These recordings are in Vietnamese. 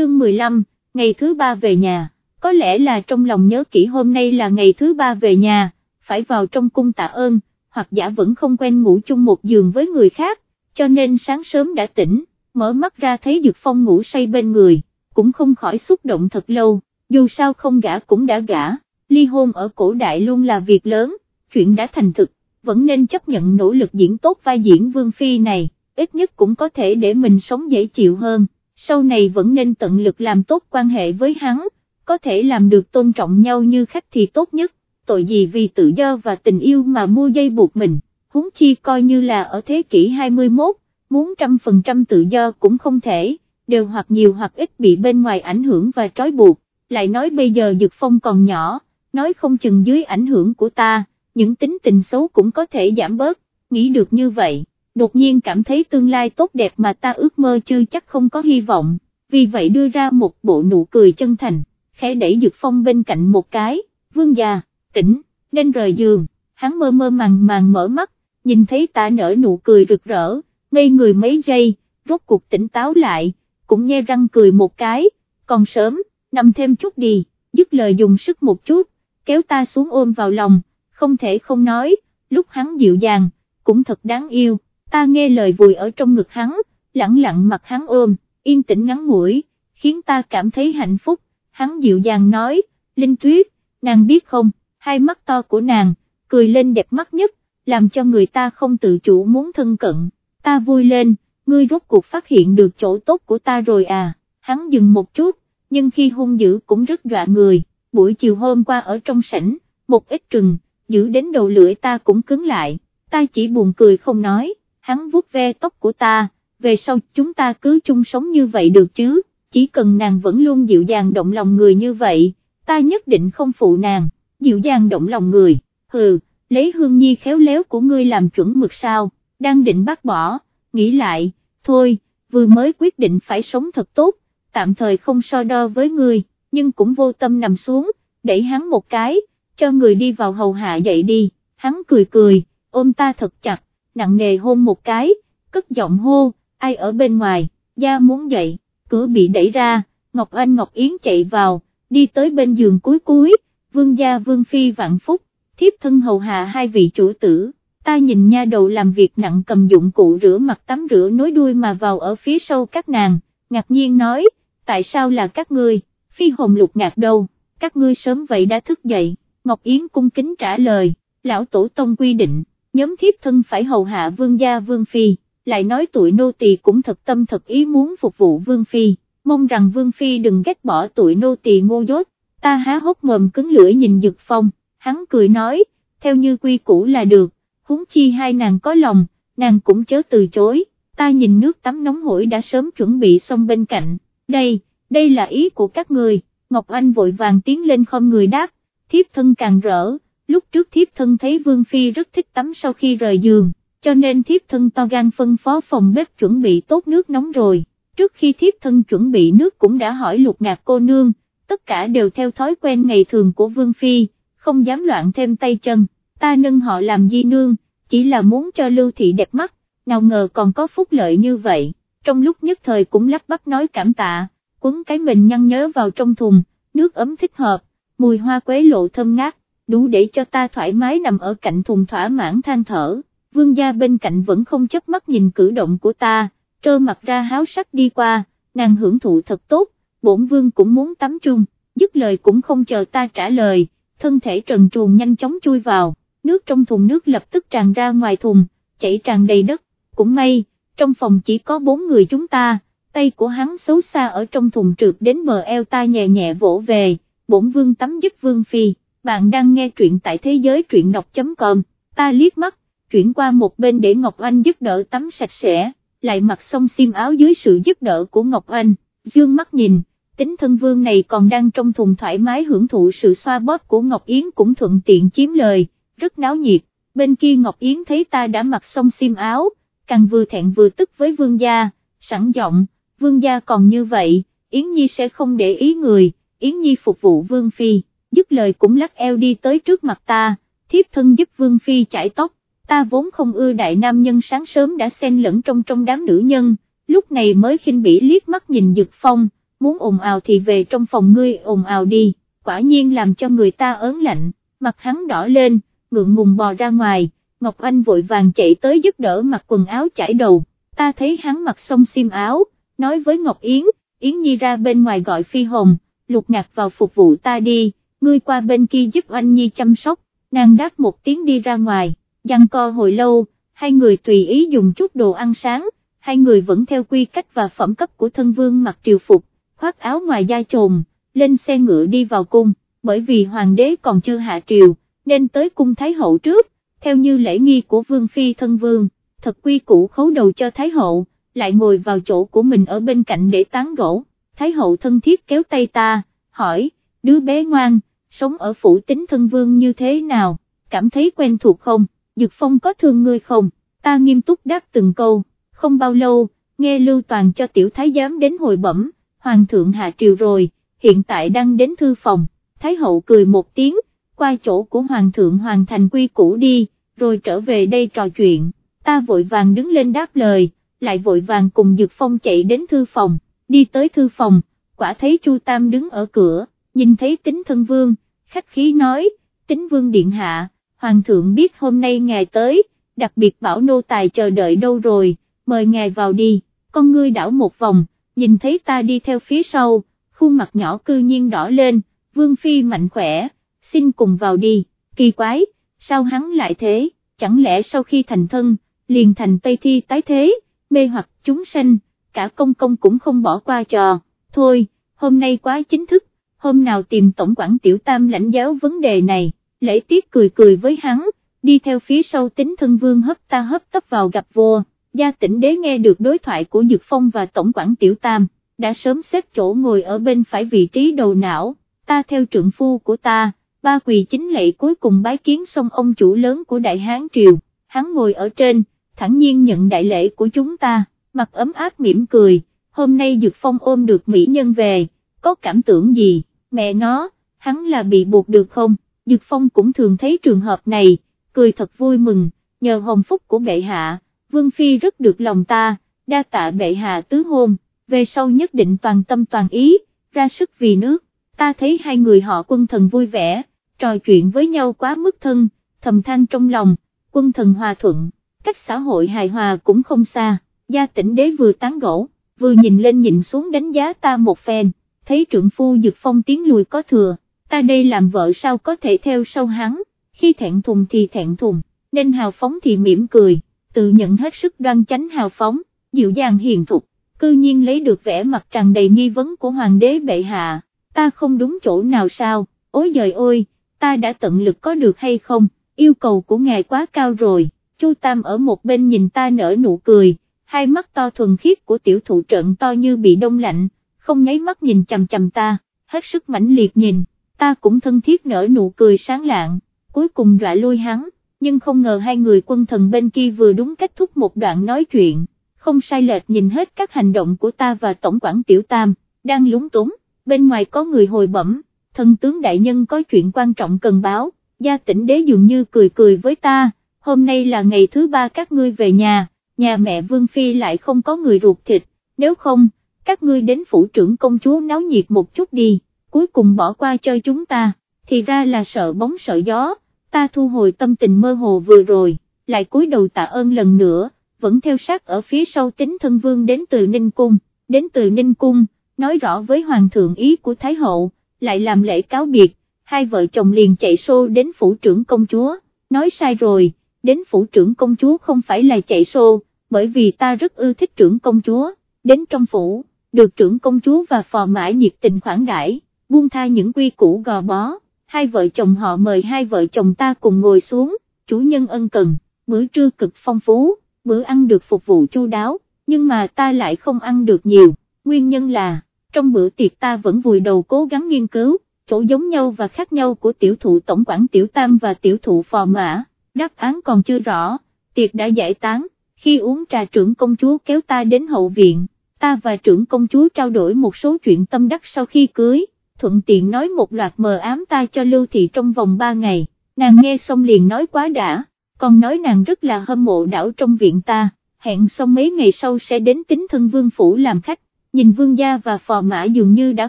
chương 15, ngày thứ ba về nhà, có lẽ là trong lòng nhớ kỹ hôm nay là ngày thứ ba về nhà, phải vào trong cung tạ ơn, hoặc giả vẫn không quen ngủ chung một giường với người khác, cho nên sáng sớm đã tỉnh, mở mắt ra thấy Dược Phong ngủ say bên người, cũng không khỏi xúc động thật lâu, dù sao không gả cũng đã gả, ly hôn ở cổ đại luôn là việc lớn, chuyện đã thành thực, vẫn nên chấp nhận nỗ lực diễn tốt vai diễn Vương Phi này, ít nhất cũng có thể để mình sống dễ chịu hơn, sau này vẫn nên tận lực làm tốt quan hệ với hắn, có thể làm được tôn trọng nhau như khách thì tốt nhất, tội gì vì tự do và tình yêu mà mua dây buộc mình, huống chi coi như là ở thế kỷ 21, muốn trăm phần trăm tự do cũng không thể, đều hoặc nhiều hoặc ít bị bên ngoài ảnh hưởng và trói buộc, lại nói bây giờ Dực Phong còn nhỏ, nói không chừng dưới ảnh hưởng của ta, những tính tình xấu cũng có thể giảm bớt, nghĩ được như vậy, đột nhiên cảm thấy tương lai tốt đẹp mà ta ước mơ chưa chắc không có hy vọng, vì vậy đưa ra một bộ nụ cười chân thành, khẽ đẩy dược Phong bên cạnh một cái, vương già, tỉnh, nên rời giường, hắn mơ mơ màng màng mở mắt, nhìn thấy ta nở nụ cười rực rỡ, ngây người mấy giây, rốt cuộc tỉnh táo lại, cũng nhe răng cười một cái, còn sớm, nằm thêm chút đi, dứt lời dùng sức một chút, kéo ta xuống ôm vào lòng, không thể không nói, lúc hắn dịu dàng, cũng thật đáng yêu, ta nghe lời vùi ở trong ngực hắn, lặng lặng mặt hắn ôm, yên tĩnh ngắn ngủi, khiến ta cảm thấy hạnh phúc, hắn dịu dàng nói, Linh Tuyết, nàng biết không, hai mắt to của nàng, cười lên đẹp mắt nhất, làm cho người ta không tự chủ muốn thân cận, ta vui lên, ngươi rốt cuộc phát hiện được chỗ tốt của ta rồi à, hắn dừng một chút, nhưng khi hung dữ cũng rất dọa người, buổi chiều hôm qua ở trong sảnh, một ít trừng, giữ đến đầu lưỡi ta cũng cứng lại, ta chỉ buồn cười không nói, hắn vuốt ve tóc của ta, về sau chúng ta cứ chung sống như vậy được chứ, chỉ cần nàng vẫn luôn dịu dàng động lòng người như vậy, ta nhất định không phụ nàng, dịu dàng động lòng người, hừ, lấy hương nhi khéo léo của ngươi làm chuẩn mực sao, đang định bác bỏ, nghĩ lại, thôi, vừa mới quyết định phải sống thật tốt, tạm thời không so đo với ngươi, nhưng cũng vô tâm nằm xuống, đẩy hắn một cái, cho người đi vào hầu hạ dậy đi, hắn cười cười, ôm ta thật chặt, nặng nề hôn một cái, cất giọng hô, ai ở bên ngoài, gia muốn dậy, cửa bị đẩy ra, Ngọc Anh Ngọc Yến chạy vào, đi tới bên giường cuối cuối, vương gia vương phi vạn phúc, thiếp thân hầu hạ hai vị chủ tử, ta nhìn nha đầu làm việc nặng cầm dụng cụ rửa mặt tắm rửa nối đuôi mà vào ở phía sau các nàng, ngạc nhiên nói, tại sao là các ngươi, phi hồn lục ngạc đâu, các ngươi sớm vậy đã thức dậy, Ngọc Yến cung kính trả lời, lão tổ tông quy định, nhóm thiếp thân phải hầu hạ vương gia vương phi, lại nói tuổi nô tỳ cũng thật tâm thật ý muốn phục vụ vương phi, mong rằng vương phi đừng ghét bỏ tuổi nô tỳ ngô dốt, ta há hốc mồm cứng lưỡi nhìn Dực Phong, hắn cười nói, theo như quy củ là được, huống chi hai nàng có lòng, nàng cũng chớ từ chối, ta nhìn nước tắm nóng hổi đã sớm chuẩn bị xong bên cạnh, đây, đây là ý của các người, Ngọc Anh vội vàng tiến lên không người đáp, thiếp thân càng rỡ, lúc trước thiếp thân thấy Vương Phi rất thích tắm sau khi rời giường, cho nên thiếp thân to gan phân phó phòng bếp chuẩn bị tốt nước nóng rồi, trước khi thiếp thân chuẩn bị nước cũng đã hỏi lục ngạc cô nương, tất cả đều theo thói quen ngày thường của Vương Phi, không dám loạn thêm tay chân, ta nâng họ làm di nương, chỉ là muốn cho Lưu Thị đẹp mắt, nào ngờ còn có phúc lợi như vậy, trong lúc nhất thời cũng lắp bắp nói cảm tạ, quấn cái mình nhăn nhớ vào trong thùng, nước ấm thích hợp, mùi hoa quế lộ thơm ngát, đủ để cho ta thoải mái nằm ở cạnh thùng thỏa mãn than thở, vương gia bên cạnh vẫn không chấp mắt nhìn cử động của ta, trơ mặt ra háo sắc đi qua, nàng hưởng thụ thật tốt, bổn vương cũng muốn tắm chung, dứt lời cũng không chờ ta trả lời, thân thể trần truồng nhanh chóng chui vào, nước trong thùng nước lập tức tràn ra ngoài thùng, chảy tràn đầy đất, cũng may, trong phòng chỉ có bốn người chúng ta, tay của hắn xấu xa ở trong thùng trượt đến bờ eo ta nhẹ nhẹ vỗ về, bổn vương tắm giúp vương phi, bạn đang nghe truyện tại thế giới truyện đọc.com, ta liếc mắt, chuyển qua một bên để Ngọc Anh giúp đỡ tắm sạch sẽ, lại mặc xong xiêm áo dưới sự giúp đỡ của Ngọc Anh, dương mắt nhìn, tính thân vương này còn đang trong thùng thoải mái hưởng thụ sự xoa bóp của Ngọc Yến cũng thuận tiện chiếm lời, rất náo nhiệt, bên kia Ngọc Yến thấy ta đã mặc xong xiêm áo, càng vừa thẹn vừa tức với vương gia, sẵn giọng, vương gia còn như vậy, Yến Nhi sẽ không để ý người, Yến Nhi phục vụ vương phi, dứt lời cũng lắc eo đi tới trước mặt ta, thiếp thân giúp vương phi chải tóc, ta vốn không ưa đại nam nhân sáng sớm đã xen lẫn trong trong đám nữ nhân, lúc này mới khinh bỉ liếc mắt nhìn Dực Phong, muốn ồn ào thì về trong phòng ngươi ồn ào đi, quả nhiên làm cho người ta ớn lạnh, mặt hắn đỏ lên, ngượng ngùng bò ra ngoài, Ngọc Anh vội vàng chạy tới giúp đỡ mặc quần áo chải đầu, ta thấy hắn mặc xong xiêm áo, nói với Ngọc Yến, Yến Nhi ra bên ngoài gọi Phi Hồng, lục ngạc vào phục vụ ta đi, ngươi qua bên kia giúp anh Nhi chăm sóc, nàng đáp một tiếng đi ra ngoài, giăng co hồi lâu, hai người tùy ý dùng chút đồ ăn sáng, hai người vẫn theo quy cách và phẩm cấp của thân vương mặc triều phục, khoác áo ngoài da trồn, lên xe ngựa đi vào cung, bởi vì hoàng đế còn chưa hạ triều, nên tới cung Thái Hậu trước, theo như lễ nghi của vương phi thân vương, thật quy củ khấu đầu cho Thái Hậu, lại ngồi vào chỗ của mình ở bên cạnh để tán gỗ, Thái Hậu thân thiết kéo tay ta, hỏi, đứa bé ngoan, sống ở phủ tính thân vương như thế nào, cảm thấy quen thuộc không, Dược Phong có thương ngươi không, ta nghiêm túc đáp từng câu, không bao lâu, nghe Lưu Toàn cho tiểu thái giám đến hồi bẩm, Hoàng thượng hạ triều rồi, hiện tại đang đến thư phòng, Thái Hậu cười một tiếng, qua chỗ của Hoàng thượng hoàn thành quy củ đi, rồi trở về đây trò chuyện, ta vội vàng đứng lên đáp lời, lại vội vàng cùng Dược Phong chạy đến thư phòng, đi tới thư phòng, quả thấy Chu Tam đứng ở cửa, nhìn thấy tính thân vương, khách khí nói, tính vương điện hạ, Hoàng thượng biết hôm nay ngài tới, đặc biệt bảo nô tài chờ đợi đâu rồi, mời ngài vào đi, con ngươi đảo một vòng, nhìn thấy ta đi theo phía sau, khuôn mặt nhỏ cư nhiên đỏ lên, vương phi mạnh khỏe, xin cùng vào đi, kỳ quái, sao hắn lại thế, chẳng lẽ sau khi thành thân, liền thành tây thi tái thế, mê hoặc chúng sanh, cả công công cũng không bỏ qua trò, thôi, hôm nay quá chính thức, hôm nào tìm tổng quản tiểu tam lãnh giáo vấn đề này, lễ tiết cười cười với hắn, đi theo phía sau tính thân vương hấp ta hấp tấp vào gặp vua, gia tỉnh đế nghe được đối thoại của Dược Phong và tổng quản tiểu tam, đã sớm xếp chỗ ngồi ở bên phải vị trí đầu não, ta theo trượng phu của ta, ba quỳ chính lệ cuối cùng bái kiến xong ông chủ lớn của Đại Hán Triều, hắn ngồi ở trên, thẳng nhiên nhận đại lễ của chúng ta, mặt ấm áp mỉm cười, hôm nay Dược Phong ôm được mỹ nhân về, có cảm tưởng gì, mẹ nó, hắn là bị buộc được không, Dược Phong cũng thường thấy trường hợp này, cười thật vui mừng, nhờ hồng phúc của bệ hạ, Vương Phi rất được lòng ta, đa tạ bệ hạ tứ hôn, về sau nhất định toàn tâm toàn ý, ra sức vì nước, ta thấy hai người họ quân thần vui vẻ, trò chuyện với nhau quá mức thân, thầm than trong lòng, quân thần hòa thuận, cách xã hội hài hòa cũng không xa, gia tỉnh đế vừa tán gỗ, vừa nhìn lên nhìn xuống đánh giá ta một phen, thấy trưởng phu dực phong tiến lùi có thừa, ta đây làm vợ sao có thể theo sau hắn, khi thẹn thùng thì thẹn thùng, nên hào phóng thì mỉm cười, tự nhận hết sức đoan chánh hào phóng, dịu dàng hiền thục, cư nhiên lấy được vẻ mặt tràn đầy nghi vấn của hoàng đế bệ hạ, ta không đúng chỗ nào sao, ôi giời ôi, ta đã tận lực có được hay không, yêu cầu của ngài quá cao rồi, Chu Tam ở một bên nhìn ta nở nụ cười, hai mắt to thuần khiết của tiểu thụ trận to như bị đông lạnh, không nháy mắt nhìn chầm chầm ta, hết sức mãnh liệt nhìn, ta cũng thân thiết nở nụ cười sáng lạng, cuối cùng dọa lui hắn, nhưng không ngờ hai người quân thần bên kia vừa đúng kết thúc một đoạn nói chuyện, không sai lệch nhìn hết các hành động của ta và tổng quản tiểu tam, đang lúng túng, bên ngoài có người hồi bẩm, thần tướng đại nhân có chuyện quan trọng cần báo, gia tỉnh đế dường như cười cười với ta, hôm nay là ngày thứ ba các ngươi về nhà, nhà mẹ Vương Phi lại không có người ruột thịt, nếu không, các ngươi đến phủ trưởng công chúa náo nhiệt một chút đi, cuối cùng bỏ qua chơi chúng ta, thì ra là sợ bóng sợ gió, ta thu hồi tâm tình mơ hồ vừa rồi, lại cúi đầu tạ ơn lần nữa, vẫn theo sát ở phía sau tính thân vương đến từ Ninh Cung, đến từ Ninh Cung, nói rõ với Hoàng thượng ý của Thái Hậu, lại làm lễ cáo biệt, hai vợ chồng liền chạy xô đến phủ trưởng công chúa, nói sai rồi, đến phủ trưởng công chúa không phải là chạy xô, bởi vì ta rất ưa thích trưởng công chúa, đến trong phủ, được trưởng công chúa và phò mã nhiệt tình khoản đãi, buông tha những quy củ gò bó, hai vợ chồng họ mời hai vợ chồng ta cùng ngồi xuống, chủ nhân ân cần, bữa trưa cực phong phú, bữa ăn được phục vụ chu đáo, nhưng mà ta lại không ăn được nhiều, nguyên nhân là, trong bữa tiệc ta vẫn vùi đầu cố gắng nghiên cứu, chỗ giống nhau và khác nhau của tiểu thụ tổng quản tiểu tam và tiểu thụ phò mã, đáp án còn chưa rõ, tiệc đã giải tán, khi uống trà trưởng công chúa kéo ta đến hậu viện, ta và trưởng công chúa trao đổi một số chuyện tâm đắc sau khi cưới, thuận tiện nói một loạt mờ ám ta cho Lưu Thị trong vòng 3 ngày, nàng nghe xong liền nói quá đã, còn nói nàng rất là hâm mộ đảo trong viện ta, hẹn xong mấy ngày sau sẽ đến tính thân vương phủ làm khách, nhìn vương gia và phò mã dường như đã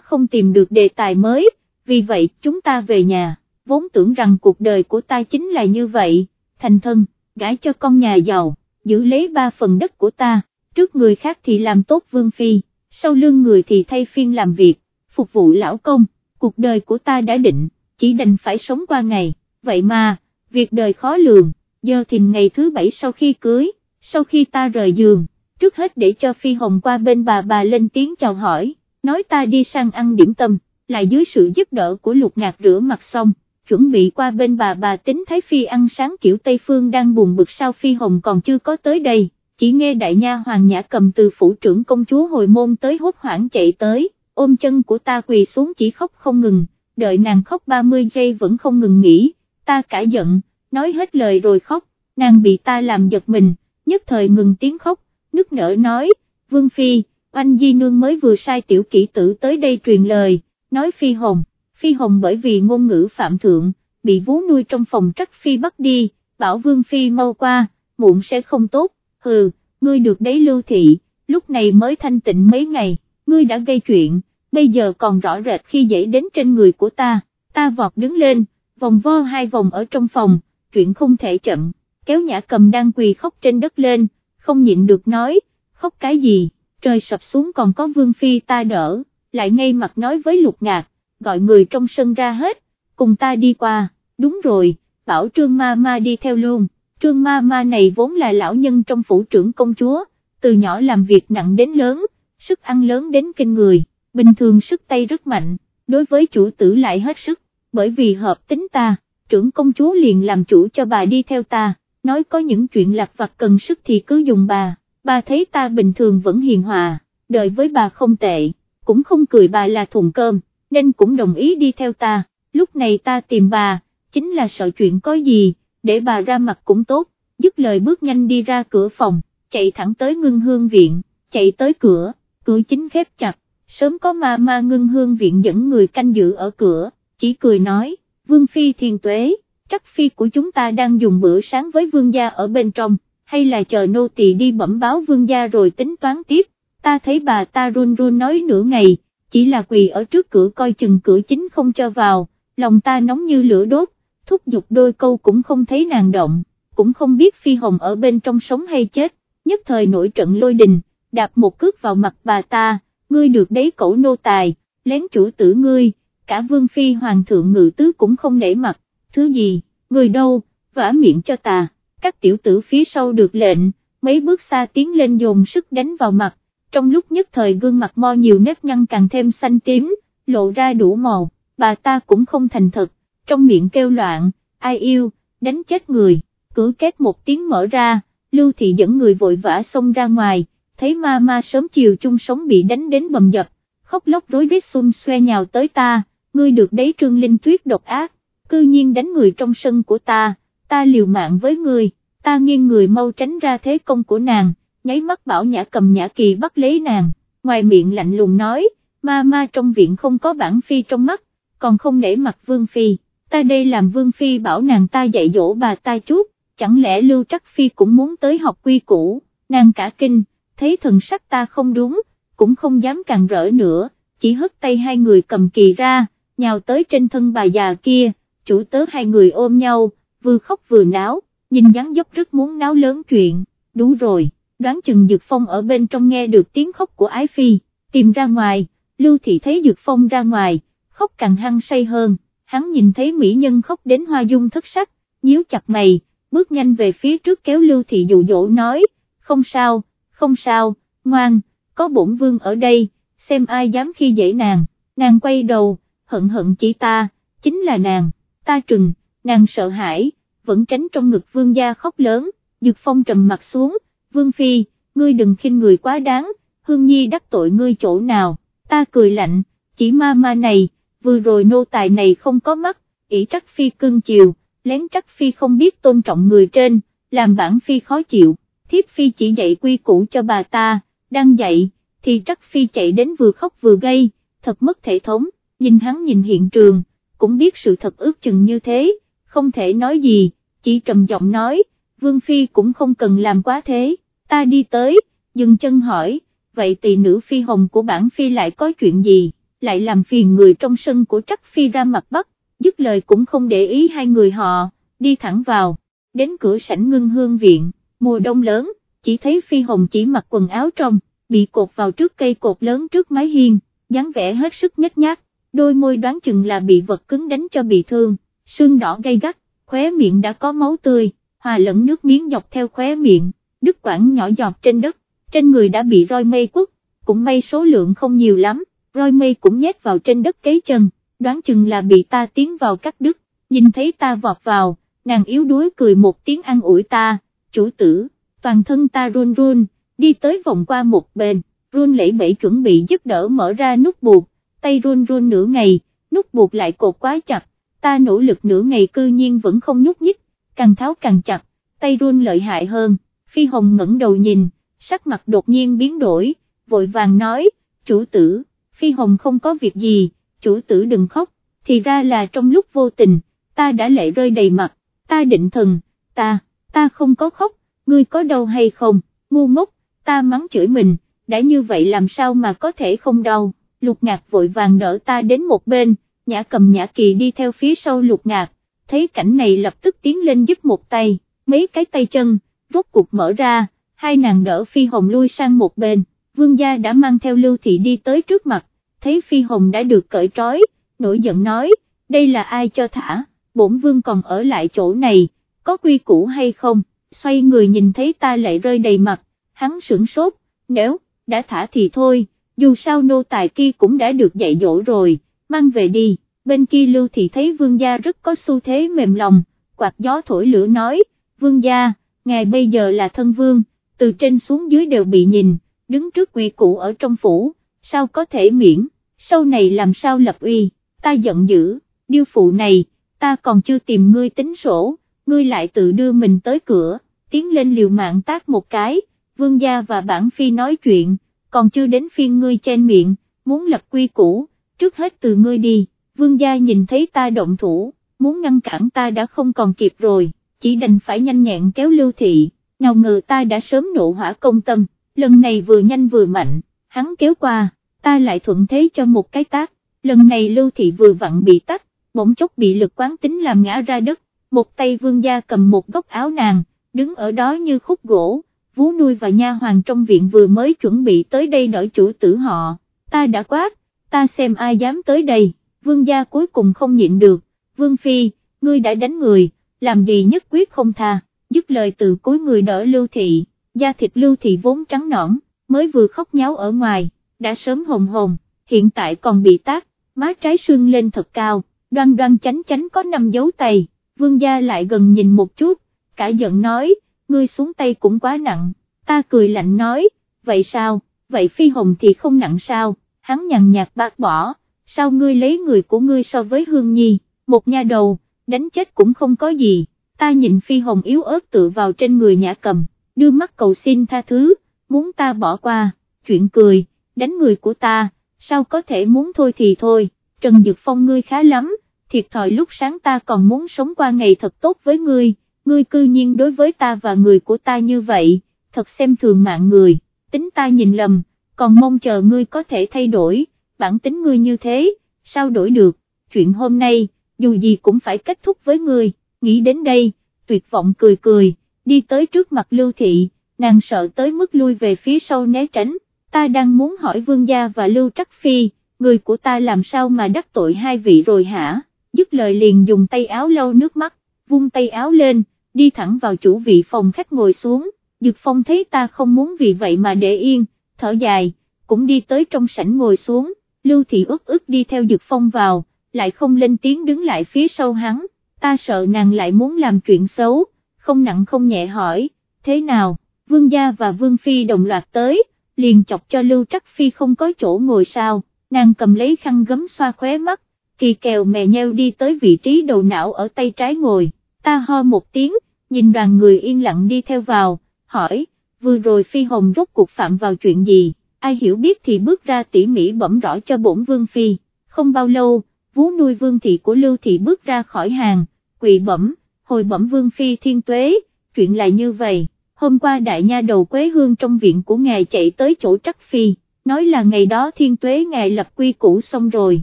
không tìm được đề tài mới, vì vậy chúng ta về nhà, vốn tưởng rằng cuộc đời của ta chính là như vậy, thành thân, gãi cho con nhà giàu, giữ lấy ba phần đất của ta, trước người khác thì làm tốt vương phi, sau lưng người thì thay phiên làm việc, phục vụ lão công, cuộc đời của ta đã định, chỉ đành phải sống qua ngày, vậy mà, việc đời khó lường, giờ thì ngày thứ bảy sau khi cưới, sau khi ta rời giường, trước hết để cho Phi Hồng qua bên bà bà lên tiếng chào hỏi, nói ta đi sang ăn điểm tâm, lại dưới sự giúp đỡ của lục ngạc rửa mặt xong, chuẩn bị qua bên bà bà tính thấy Phi ăn sáng kiểu Tây Phương đang buồn bực sao Phi Hồng còn chưa có tới đây, chỉ nghe đại nha hoàng nhã cầm từ phủ trưởng công chúa hồi môn tới hốt hoảng chạy tới, ôm chân của ta quỳ xuống chỉ khóc không ngừng, đợi nàng khóc 30 giây vẫn không ngừng nghỉ, ta cả giận, nói hết lời rồi khóc, nàng bị ta làm giật mình, nhất thời ngừng tiếng khóc, nước nở nói, Vương Phi, anh Di Nương mới vừa sai tiểu kỹ tử tới đây truyền lời, nói Phi Hồng, Phi Hồng bởi vì ngôn ngữ phạm thượng, bị vú nuôi trong phòng trắc Phi bắt đi, bảo Vương Phi mau qua, muộn sẽ không tốt, hừ, ngươi được đấy lưu thị, lúc này mới thanh tịnh mấy ngày, ngươi đã gây chuyện, bây giờ còn rõ rệt khi dậy đến trên người của ta, ta vọt đứng lên, vòng vo hai vòng ở trong phòng, chuyện không thể chậm, kéo nhã cầm đang quỳ khóc trên đất lên, không nhịn được nói, khóc cái gì, trời sập xuống còn có vương phi ta đỡ, lại ngay mặt nói với lục ngạc, gọi người trong sân ra hết, cùng ta đi qua, đúng rồi, bảo trương ma ma đi theo luôn, trương ma ma này vốn là lão nhân trong phủ trưởng công chúa, từ nhỏ làm việc nặng đến lớn, sức ăn lớn đến kinh người, bình thường sức tay rất mạnh, đối với chủ tử lại hết sức, bởi vì hợp tính ta, trưởng công chúa liền làm chủ cho bà đi theo ta, nói có những chuyện lạc vặt cần sức thì cứ dùng bà, bà thấy ta bình thường vẫn hiền hòa, đợi với bà không tệ, cũng không cười bà là thùng cơm, nên cũng đồng ý đi theo ta, lúc này ta tìm bà, chính là sợ chuyện có gì, để bà ra mặt cũng tốt, dứt lời bước nhanh đi ra cửa phòng, chạy thẳng tới ngưng hương viện, chạy tới cửa, cửa chính khép chặt, sớm có ma ma ngưng hương viện dẫn người canh giữ ở cửa, chỉ cười nói, vương phi thiền tuế, trắc phi của chúng ta đang dùng bữa sáng với vương gia ở bên trong, hay là chờ nô tỳ đi bẩm báo vương gia rồi tính toán tiếp, ta thấy bà ta run run nói nửa ngày, chỉ là quỳ ở trước cửa coi chừng cửa chính không cho vào, lòng ta nóng như lửa đốt, thúc giục đôi câu cũng không thấy nàng động, cũng không biết phi hồng ở bên trong sống hay chết, nhất thời nổi trận lôi đình, đạp một cước vào mặt bà ta, ngươi được đấy cẩu nô tài, lén chủ tử ngươi, cả vương phi hoàng thượng ngự tứ cũng không nể mặt, thứ gì, người đâu, vả miệng cho ta, các tiểu tử phía sau được lệnh, mấy bước xa tiến lên dồn sức đánh vào mặt, trong lúc nhất thời gương mặt mo nhiều nếp nhăn càng thêm xanh tím, lộ ra đủ màu, bà ta cũng không thành thật, trong miệng kêu loạn, ai yêu, đánh chết người, cửa kết một tiếng mở ra, lưu thị dẫn người vội vã xông ra ngoài, thấy ma ma sớm chiều chung sống bị đánh đến bầm dập, khóc lóc rối rít xung xoe nhào tới ta, ngươi được đấy trương linh tuyết độc ác, cư nhiên đánh người trong sân của ta, ta liều mạng với ngươi, ta nghiêng người mau tránh ra thế công của nàng, nháy mắt bảo nhã cầm nhã kỳ bắt lấy nàng, ngoài miệng lạnh lùng nói, ma ma trong viện không có bản phi trong mắt, còn không để mặt vương phi, ta đây làm vương phi bảo nàng ta dạy dỗ bà ta chút, chẳng lẽ lưu trắc phi cũng muốn tới học quy củ, nàng cả kinh, thấy thần sắc ta không đúng, cũng không dám càng rỡ nữa, chỉ hất tay hai người cầm kỳ ra, nhào tới trên thân bà già kia, chủ tớ hai người ôm nhau, vừa khóc vừa náo, nhìn dáng dấp rất muốn náo lớn chuyện, đúng rồi, đoán chừng Dược Phong ở bên trong nghe được tiếng khóc của Ái Phi, tìm ra ngoài, Lưu Thị thấy Dược Phong ra ngoài, khóc càng hăng say hơn, hắn nhìn thấy mỹ nhân khóc đến hoa dung thất sắc, nhíu chặt mày, bước nhanh về phía trước kéo Lưu Thị dụ dỗ nói, không sao, không sao, ngoan, có bổn vương ở đây, xem ai dám khi dễ nàng, nàng quay đầu, hận hận chỉ ta, chính là nàng, ta trừng, nàng sợ hãi, vẫn tránh trong ngực vương gia khóc lớn, Dược Phong trầm mặt xuống, vương phi, ngươi đừng khinh người quá đáng, hương nhi đắc tội ngươi chỗ nào, ta cười lạnh, chỉ ma ma này, vừa rồi nô tài này không có mắt, ỷ trắc phi cưng chiều, lén trắc phi không biết tôn trọng người trên, làm bản phi khó chịu, thiếp phi chỉ dạy quy củ cho bà ta, đang dạy, thì trắc phi chạy đến vừa khóc vừa gây, thật mất thể thống, nhìn hắn nhìn hiện trường, cũng biết sự thật ước chừng như thế, không thể nói gì, chỉ trầm giọng nói, vương phi cũng không cần làm quá thế, ta đi tới, dừng chân hỏi, vậy tỷ nữ phi hồng của bản phi lại có chuyện gì, lại làm phiền người trong sân của trắc phi ra mặt bắc, dứt lời cũng không để ý hai người họ, đi thẳng vào, đến cửa sảnh ngưng hương viện, mùa đông lớn, chỉ thấy phi hồng chỉ mặc quần áo trong, bị cột vào trước cây cột lớn trước mái hiên, dáng vẻ hết sức nhếch nhác, đôi môi đoán chừng là bị vật cứng đánh cho bị thương, xương đỏ gay gắt, khóe miệng đã có máu tươi, hòa lẫn nước miếng dọc theo khóe miệng, đứt quãng nhỏ giọt trên đất, trên người đã bị roi mây quất, cũng may số lượng không nhiều lắm, roi mây cũng nhét vào trên đất kế chân, đoán chừng là bị ta tiến vào cắt đứt, nhìn thấy ta vọt vào, nàng yếu đuối cười một tiếng ăn ủi ta, chủ tử, toàn thân ta run run, đi tới vòng qua một bên, run lễ bẩy chuẩn bị giúp đỡ mở ra nút buộc, tay run run nửa ngày, nút buộc lại cột quá chặt, ta nỗ lực nửa ngày cư nhiên vẫn không nhúc nhích, càng tháo càng chặt, tay run lợi hại hơn, phi hồng ngẩng đầu nhìn, sắc mặt đột nhiên biến đổi, vội vàng nói, chủ tử, phi hồng không có việc gì, chủ tử đừng khóc, thì ra là trong lúc vô tình, ta đã lệ rơi đầy mặt, ta định thần, ta, ta không có khóc, ngươi có đau hay không, ngu ngốc, ta mắng chửi mình, đã như vậy làm sao mà có thể không đau, lục ngạc vội vàng đỡ ta đến một bên, nhã cầm nhã kỳ đi theo phía sau lục ngạc, thấy cảnh này lập tức tiến lên giúp một tay, mấy cái tay chân, rốt cuộc mở ra, hai nàng đỡ phi hồng lui sang một bên, vương gia đã mang theo lưu thị đi tới trước mặt, thấy phi hồng đã được cởi trói, nổi giận nói, đây là ai cho thả, bổn vương còn ở lại chỗ này, có quy củ hay không, xoay người nhìn thấy ta lại rơi đầy mặt, hắn sửng sốt, nếu, đã thả thì thôi, dù sao nô tài kia cũng đã được dạy dỗ rồi, mang về đi, bên kia lưu thị thấy vương gia rất có xu thế mềm lòng, quạt gió thổi lửa nói, vương gia, ngài bây giờ là thân vương, từ trên xuống dưới đều bị nhìn, đứng trước quy củ ở trong phủ, sao có thể miễn, sau này làm sao lập uy, ta giận dữ, điêu phụ này, ta còn chưa tìm ngươi tính sổ, ngươi lại tự đưa mình tới cửa, tiến lên liều mạng tác một cái, vương gia và bản phi nói chuyện, còn chưa đến phiên ngươi chen miệng, muốn lập quy củ, trước hết từ ngươi đi, vương gia nhìn thấy ta động thủ, muốn ngăn cản ta đã không còn kịp rồi, chỉ đành phải nhanh nhẹn kéo lưu thị, nào ngờ ta đã sớm nộ hỏa công tâm, lần này vừa nhanh vừa mạnh, hắn kéo qua, ta lại thuận thế cho một cái tác, lần này lưu thị vừa vặn bị tắt, bỗng chốc bị lực quán tính làm ngã ra đất, một tay vương gia cầm một góc áo nàng, đứng ở đó như khúc gỗ, vú nuôi và nha hoàng trong viện vừa mới chuẩn bị tới đây đỡ chủ tử họ, ta đã quát, ta xem ai dám tới đây, vương gia cuối cùng không nhịn được, vương phi, ngươi đã đánh người, làm gì nhất quyết không tha, dứt lời từ cuối người đỡ lưu thị, da thịt lưu thị vốn trắng nõn, mới vừa khóc nháo ở ngoài, đã sớm hồng hồng, hiện tại còn bị tác, má trái sưng lên thật cao, đoan đoan chánh chánh có năm dấu tay, vương gia lại gần nhìn một chút, cả giận nói, ngươi xuống tay cũng quá nặng, ta cười lạnh nói, vậy sao, vậy phi hồng thì không nặng sao, hắn nhằn nhạt bác bỏ, sao ngươi lấy người của ngươi so với hương nhi, một nha đầu, đánh chết cũng không có gì, ta nhìn phi hồng yếu ớt tự vào trên người nhã cầm, đưa mắt cầu xin tha thứ, muốn ta bỏ qua, chuyện cười, đánh người của ta, sao có thể muốn thôi thì thôi, Trần Dược Phong ngươi khá lắm, thiệt thòi lúc sáng ta còn muốn sống qua ngày thật tốt với ngươi, ngươi cư nhiên đối với ta và người của ta như vậy, thật xem thường mạng người, tính ta nhìn lầm, còn mong chờ ngươi có thể thay đổi, bản tính ngươi như thế, sao đổi được, chuyện hôm nay, dù gì cũng phải kết thúc với ngươi, nghĩ đến đây, tuyệt vọng cười cười, đi tới trước mặt Lưu Thị, nàng sợ tới mức lui về phía sau né tránh, ta đang muốn hỏi Vương Gia và Lưu Trắc Phi, người của ta làm sao mà đắc tội hai vị rồi hả, dứt lời liền dùng tay áo lau nước mắt, vung tay áo lên, đi thẳng vào chủ vị phòng khách ngồi xuống, Dực Phong thấy ta không muốn vì vậy mà để yên, thở dài, cũng đi tới trong sảnh ngồi xuống, Lưu Thị ức ức đi theo Dực Phong vào, lại không lên tiếng đứng lại phía sau hắn, ta sợ nàng lại muốn làm chuyện xấu, không nặng không nhẹ hỏi, thế nào, Vương Gia và Vương Phi đồng loạt tới, liền chọc cho Lưu Trắc Phi không có chỗ ngồi sao, nàng cầm lấy khăn gấm xoa khóe mắt, kỳ kèo mè nheo đi tới vị trí đầu não ở tay trái ngồi, ta ho một tiếng, nhìn đoàn người yên lặng đi theo vào, hỏi, vừa rồi Phi Hồng rốt cuộc phạm vào chuyện gì, ai hiểu biết thì bước ra tỉ mỉ bẩm rõ cho bổn Vương Phi, không bao lâu, vú nuôi Vương Thị của Lưu Thị bước ra khỏi hàng, quỳ bẩm, hồi bẩm Vương Phi thiên tuế, chuyện là như vậy hôm qua đại nha đầu Quế Hương trong viện của ngài chạy tới chỗ Trắc Phi, nói là ngày đó thiên tuế ngài lập quy củ xong rồi,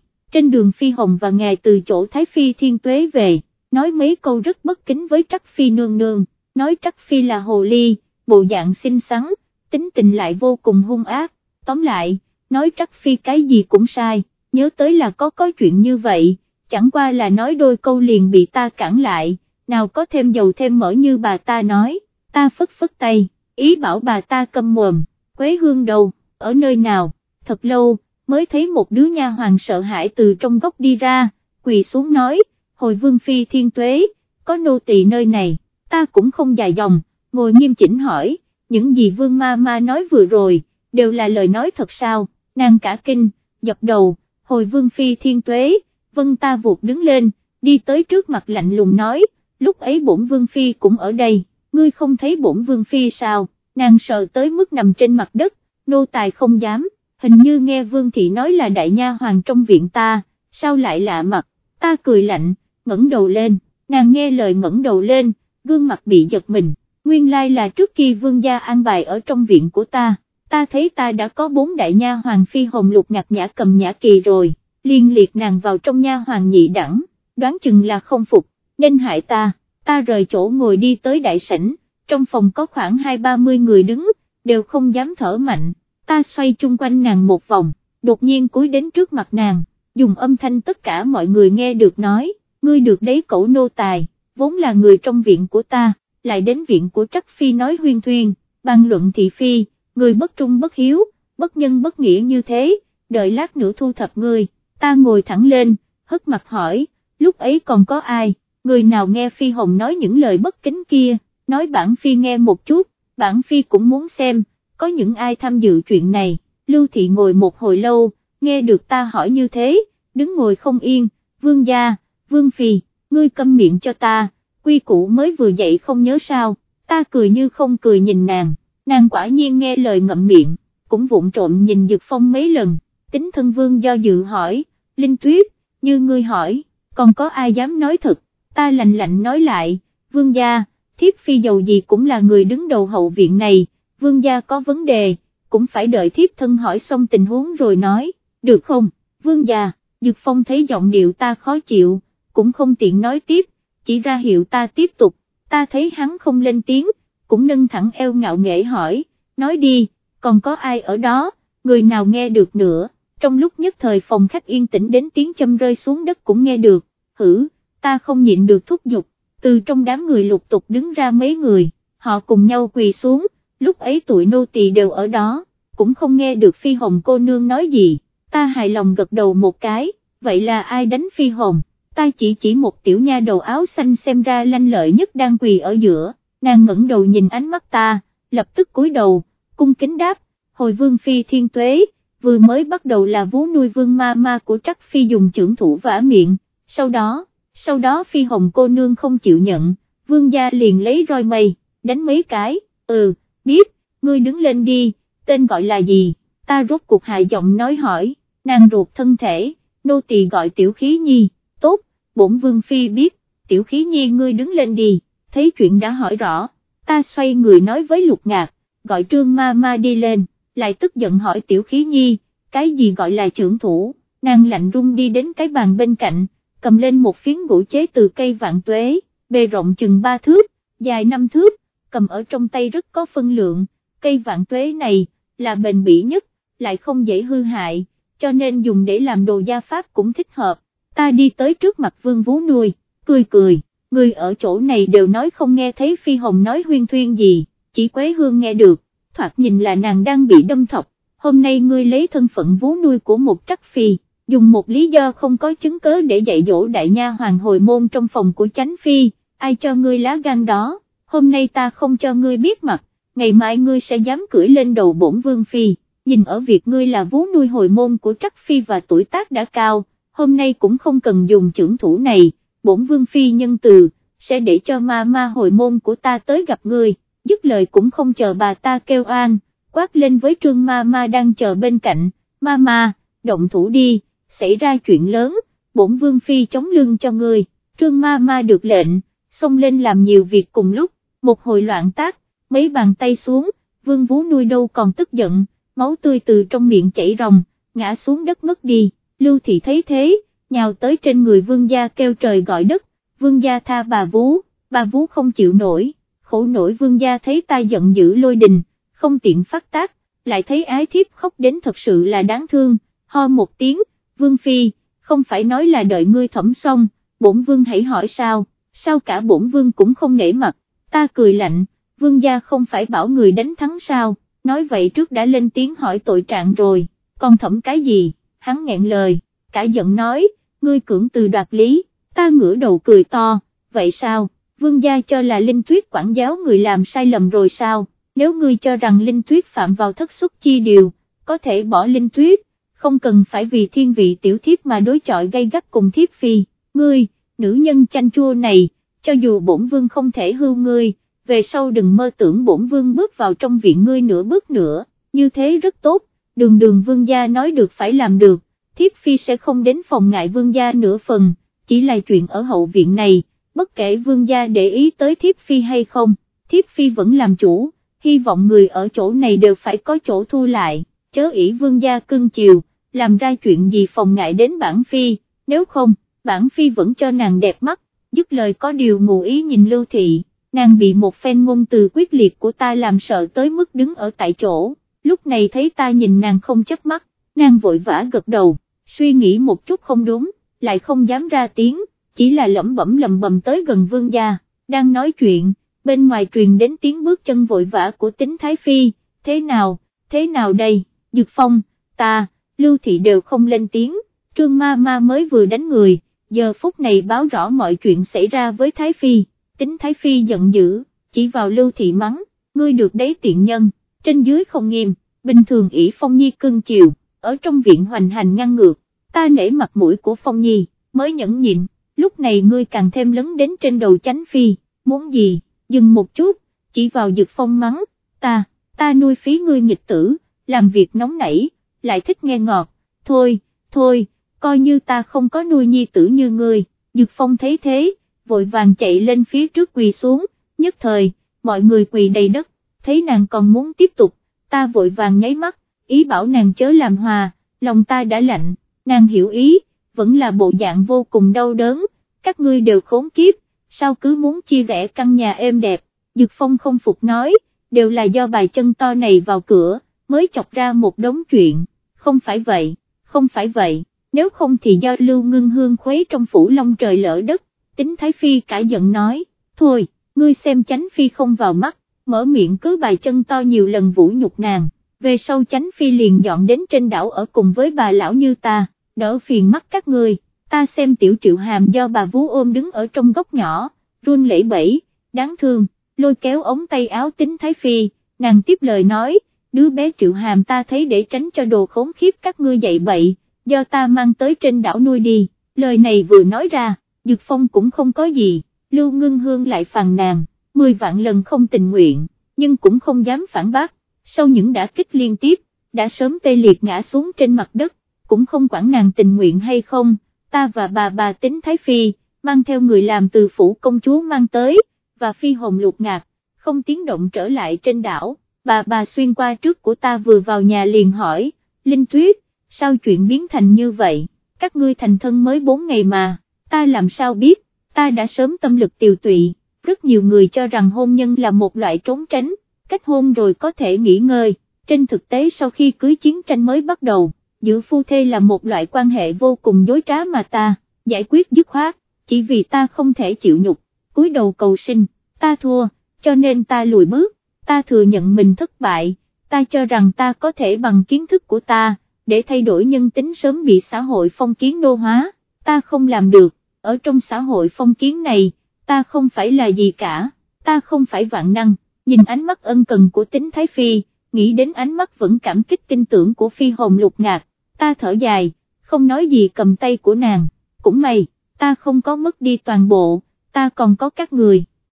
trên đường Phi Hồng và ngài từ chỗ Thái Phi thiên tuế về, nói mấy câu rất bất kính với Trắc Phi nương nương, nói Trắc Phi là hồ ly, bộ dạng xinh xắn, tính tình lại vô cùng hung ác, tóm lại, nói Trắc Phi cái gì cũng sai, nhớ tới là có có chuyện như vậy, chẳng qua là nói đôi câu liền bị ta cản lại, nào có thêm dầu thêm mỡ như bà ta nói, ta phất phất tay, ý bảo bà ta câm mồm, quế hương đầu, ở nơi nào, thật lâu, mới thấy một đứa nha hoàng sợ hãi từ trong góc đi ra, quỳ xuống nói, hồi vương phi thiên tuế, có nô tỳ nơi này, ta cũng không dài dòng, ngồi nghiêm chỉnh hỏi, những gì vương ma ma nói vừa rồi, đều là lời nói thật sao, nàng cả kinh, dập đầu, hồi vương phi thiên tuế, vân ta vụt đứng lên, đi tới trước mặt lạnh lùng nói, lúc ấy bổn vương phi cũng ở đây, ngươi không thấy bổn vương phi sao, nàng sợ tới mức nằm trên mặt đất, nô tài không dám, hình như nghe vương thị nói là đại nha hoàng trong viện ta, sao lại lạ mặt, ta cười lạnh, ngẩng đầu lên, nàng nghe lời ngẩng đầu lên, gương mặt bị giật mình, nguyên lai là trước khi vương gia an bài ở trong viện của ta, ta thấy ta đã có bốn đại nha hoàng phi hồng lục ngạc nhã cầm nhã kỳ rồi, liên liệt nàng vào trong nha hoàng nhị đẳng, đoán chừng là không phục, nên hại ta, ta rời chỗ ngồi đi tới đại sảnh, trong phòng có khoảng hai ba mươi người đứng, đều không dám thở mạnh, ta xoay chung quanh nàng một vòng, đột nhiên cúi đến trước mặt nàng, dùng âm thanh tất cả mọi người nghe được nói, ngươi được đấy cậu nô tài, vốn là người trong viện của ta, lại đến viện của Trắc Phi nói huyên thuyên, bàn luận thị phi, người bất trung bất hiếu, bất nhân bất nghĩa như thế, đợi lát nữa thu thập ngươi, ta ngồi thẳng lên, hất mặt hỏi, lúc ấy còn có ai, người nào nghe Phi Hồng nói những lời bất kính kia, nói bản Phi nghe một chút, bản Phi cũng muốn xem, có những ai tham dự chuyện này, Lưu Thị ngồi một hồi lâu, nghe được ta hỏi như thế, đứng ngồi không yên, vương gia, vương Phi, ngươi câm miệng cho ta, quy củ mới vừa dậy không nhớ sao, ta cười như không cười nhìn nàng, nàng quả nhiên nghe lời ngậm miệng, cũng vụng trộm nhìn Dược Phong mấy lần, tính thân vương do dự hỏi, Linh Tuyết, như ngươi hỏi, còn có ai dám nói thật, ta lạnh lạnh nói lại, vương gia, thiếp phi dầu gì cũng là người đứng đầu hậu viện này, vương gia có vấn đề, cũng phải đợi thiếp thân hỏi xong tình huống rồi nói, được không, vương gia, Dược Phong thấy giọng điệu ta khó chịu, cũng không tiện nói tiếp, chỉ ra hiệu ta tiếp tục, ta thấy hắn không lên tiếng, cũng nâng thẳng eo ngạo nghễ hỏi, nói đi, còn có ai ở đó, người nào nghe được nữa, trong lúc nhất thời phòng khách yên tĩnh đến tiếng châm rơi xuống đất cũng nghe được, hử, ta không nhịn được thúc giục, từ trong đám người lục tục đứng ra mấy người, họ cùng nhau quỳ xuống, lúc ấy tụi nô tỳ đều ở đó, cũng không nghe được phi hồng cô nương nói gì, ta hài lòng gật đầu một cái, vậy là ai đánh phi hồng, ta chỉ chỉ một tiểu nha đầu áo xanh xem ra lanh lợi nhất đang quỳ ở giữa, nàng ngẩng đầu nhìn ánh mắt ta, lập tức cúi đầu, cung kính đáp, hồi vương phi thiên tuế, vừa mới bắt đầu là vú nuôi vương ma ma của trắc phi dùng trưởng thủ vả miệng, sau đó, sau đó phi hồng cô nương không chịu nhận, vương gia liền lấy roi mây, đánh mấy cái, ừ, biết, ngươi đứng lên đi, tên gọi là gì, ta rốt cuộc hạ giọng nói hỏi, nàng ruột thân thể, nô tỳ gọi tiểu khí nhi, tốt, bổn vương phi biết, tiểu khí nhi ngươi đứng lên đi, thấy chuyện đã hỏi rõ, ta xoay người nói với lục ngạc, gọi trương ma ma đi lên, lại tức giận hỏi tiểu khí nhi, cái gì gọi là trưởng thủ, nàng lạnh run đi đến cái bàn bên cạnh, cầm lên một phiến gỗ chế từ cây vạn tuế, bề rộng chừng ba thước, dài năm thước, cầm ở trong tay rất có phân lượng, cây vạn tuế này, là bền bỉ nhất, lại không dễ hư hại, cho nên dùng để làm đồ gia pháp cũng thích hợp, ta đi tới trước mặt vương vú nuôi, cười cười, người ở chỗ này đều nói không nghe thấy phi hồng nói huyên thuyên gì, chỉ quế hương nghe được, thoạt nhìn là nàng đang bị đâm thọc, hôm nay ngươi lấy thân phận vú nuôi của một trắc phi, dùng một lý do không có chứng cớ để dạy dỗ đại nha hoàng hồi môn trong phòng của chánh phi, ai cho ngươi lá gan đó, hôm nay ta không cho ngươi biết mặt, ngày mai ngươi sẽ dám cưỡi lên đầu bổn vương phi, nhìn ở việc ngươi là vú nuôi hồi môn của trắc phi và tuổi tác đã cao, hôm nay cũng không cần dùng trưởng thủ này, bổn vương phi nhân từ, sẽ để cho ma ma hồi môn của ta tới gặp ngươi, dứt lời cũng không chờ bà ta kêu an, quát lên với trương ma ma đang chờ bên cạnh, ma ma, động thủ đi, xảy ra chuyện lớn, bổn vương phi chống lưng cho ngươi, trương ma ma được lệnh, xông lên làm nhiều việc cùng lúc, một hồi loạn tác, mấy bàn tay xuống, vương vú nuôi đâu còn tức giận, máu tươi từ trong miệng chảy ròng, ngã xuống đất ngất đi, lưu thị thấy thế, nhào tới trên người vương gia kêu trời gọi đất, vương gia tha bà vú, bà vú không chịu nổi, khổ nổi vương gia thấy ta giận dữ lôi đình, không tiện phát tác, lại thấy ái thiếp khóc đến thật sự là đáng thương, ho một tiếng, vương phi, không phải nói là đợi ngươi thẩm xong, bổn vương hãy hỏi sao, sao cả bổn vương cũng không nể mặt, ta cười lạnh, vương gia không phải bảo người đánh thắng sao, nói vậy trước đã lên tiếng hỏi tội trạng rồi, còn thẩm cái gì, hắn nghẹn lời, cả giận nói, ngươi cưỡng từ đoạt lý, ta ngửa đầu cười to, vậy sao, vương gia cho là Linh Tuyết quản giáo người làm sai lầm rồi sao, nếu ngươi cho rằng Linh Tuyết phạm vào thất xuất chi điều, có thể bỏ Linh Tuyết, không cần phải vì thiên vị tiểu thiếp mà đối chọi gây gắt cùng thiếp phi, ngươi, nữ nhân chanh chua này, cho dù bổn vương không thể hưu ngươi, về sau đừng mơ tưởng bổn vương bước vào trong viện ngươi nửa bước nữa, như thế rất tốt, đường đường vương gia nói được phải làm được, thiếp phi sẽ không đến phòng ngại vương gia nửa phần, chỉ là chuyện ở hậu viện này, bất kể vương gia để ý tới thiếp phi hay không, thiếp phi vẫn làm chủ, hy vọng người ở chỗ này đều phải có chỗ thu lại, chớ ỷ vương gia cưng chiều, làm ra chuyện gì phòng ngại đến bản phi, nếu không, bản phi vẫn cho nàng đẹp mắt, dứt lời có điều ngụ ý nhìn lưu thị, nàng bị một phen ngôn từ quyết liệt của ta làm sợ tới mức đứng ở tại chỗ, lúc này thấy ta nhìn nàng không chấp mắt, nàng vội vã gật đầu, suy nghĩ một chút không đúng, lại không dám ra tiếng, chỉ là lẩm bẩm lầm bầm tới gần vương gia, đang nói chuyện, bên ngoài truyền đến tiếng bước chân vội vã của tính Thái Phi, thế nào, thế nào đây, Dược Phong, ta, Lưu Thị đều không lên tiếng, Trương Ma Ma mới vừa đánh người, giờ phút này báo rõ mọi chuyện xảy ra với Thái Phi, tính Thái Phi giận dữ, chỉ vào Lưu Thị mắng, ngươi được đấy tiện nhân, trên dưới không nghiêm, bình thường ỷ Phong Nhi cưng chiều, ở trong viện hoành hành ngăn ngược, ta nể mặt mũi của Phong Nhi, mới nhẫn nhịn, lúc này ngươi càng thêm lấn đến trên đầu chánh Phi, muốn gì, dừng một chút, chỉ vào Dược Phong mắng, ta, ta nuôi phí ngươi nghịch tử, làm việc nóng nảy, lại thích nghe ngọt, thôi, thôi, coi như ta không có nuôi nhi tử như người. Dược Phong thấy thế, vội vàng chạy lên phía trước quỳ xuống, nhất thời, mọi người quỳ đầy đất, thấy nàng còn muốn tiếp tục, ta vội vàng nháy mắt, ý bảo nàng chớ làm hòa, lòng ta đã lạnh, nàng hiểu ý, vẫn là bộ dạng vô cùng đau đớn, các ngươi đều khốn kiếp, sao cứ muốn chia rẽ căn nhà êm đẹp, Dược Phong không phục nói, đều là do bài chân to này vào cửa, mới chọc ra một đống chuyện, không phải vậy, không phải vậy, nếu không thì do Lưu Ngưng Hương khuấy trong phủ long trời lỡ đất, tính Thái Phi cả giận nói, thôi, ngươi xem chánh Phi không vào mắt, mở miệng cứ bài chân to nhiều lần vũ nhục nàng, về sau chánh Phi liền dọn đến trên đảo ở cùng với bà lão như ta, đỡ phiền mắt các ngươi, ta xem tiểu triệu hàm do bà vú ôm đứng ở trong góc nhỏ, run lẩy bẩy, đáng thương, lôi kéo ống tay áo tính Thái Phi, nàng tiếp lời nói, đứa bé triệu hàm ta thấy để tránh cho đồ khốn khiếp các ngươi dậy bậy, do ta mang tới trên đảo nuôi đi, lời này vừa nói ra, Dược Phong cũng không có gì, Lưu Ngưng Hương lại phàn nàn, 10 vạn lần không tình nguyện, nhưng cũng không dám phản bác, sau những đã kích liên tiếp, đã sớm tê liệt ngã xuống trên mặt đất, cũng không quản nàng tình nguyện hay không, ta và bà bà tính Thái Phi, mang theo người làm từ phủ công chúa mang tới, và phi hồn lục ngạc, không tiếng động trở lại trên đảo, bà bà xuyên qua trước của ta vừa vào nhà liền hỏi, Linh Tuyết, sao chuyện biến thành như vậy, các ngươi thành thân mới 4 ngày mà, ta làm sao biết, ta đã sớm tâm lực tiều tụy, rất nhiều người cho rằng hôn nhân là một loại trốn tránh, kết hôn rồi có thể nghỉ ngơi, trên thực tế sau khi cưới chiến tranh mới bắt đầu, giữa phu thê là một loại quan hệ vô cùng dối trá mà ta, giải quyết dứt khoát, chỉ vì ta không thể chịu nhục, cúi đầu cầu sinh, ta thua, cho nên ta lùi bước, ta thừa nhận mình thất bại, ta cho rằng ta có thể bằng kiến thức của ta, để thay đổi nhân tính sớm bị xã hội phong kiến đô hóa, ta không làm được, ở trong xã hội phong kiến này, ta không phải là gì cả, ta không phải vạn năng, nhìn ánh mắt ân cần của tính Thái Phi, nghĩ đến ánh mắt vẫn cảm kích tin tưởng của Phi Hồng lục ngạc, ta thở dài, không nói gì cầm tay của nàng, cũng may, ta không có mất đi toàn bộ, ta còn có các người.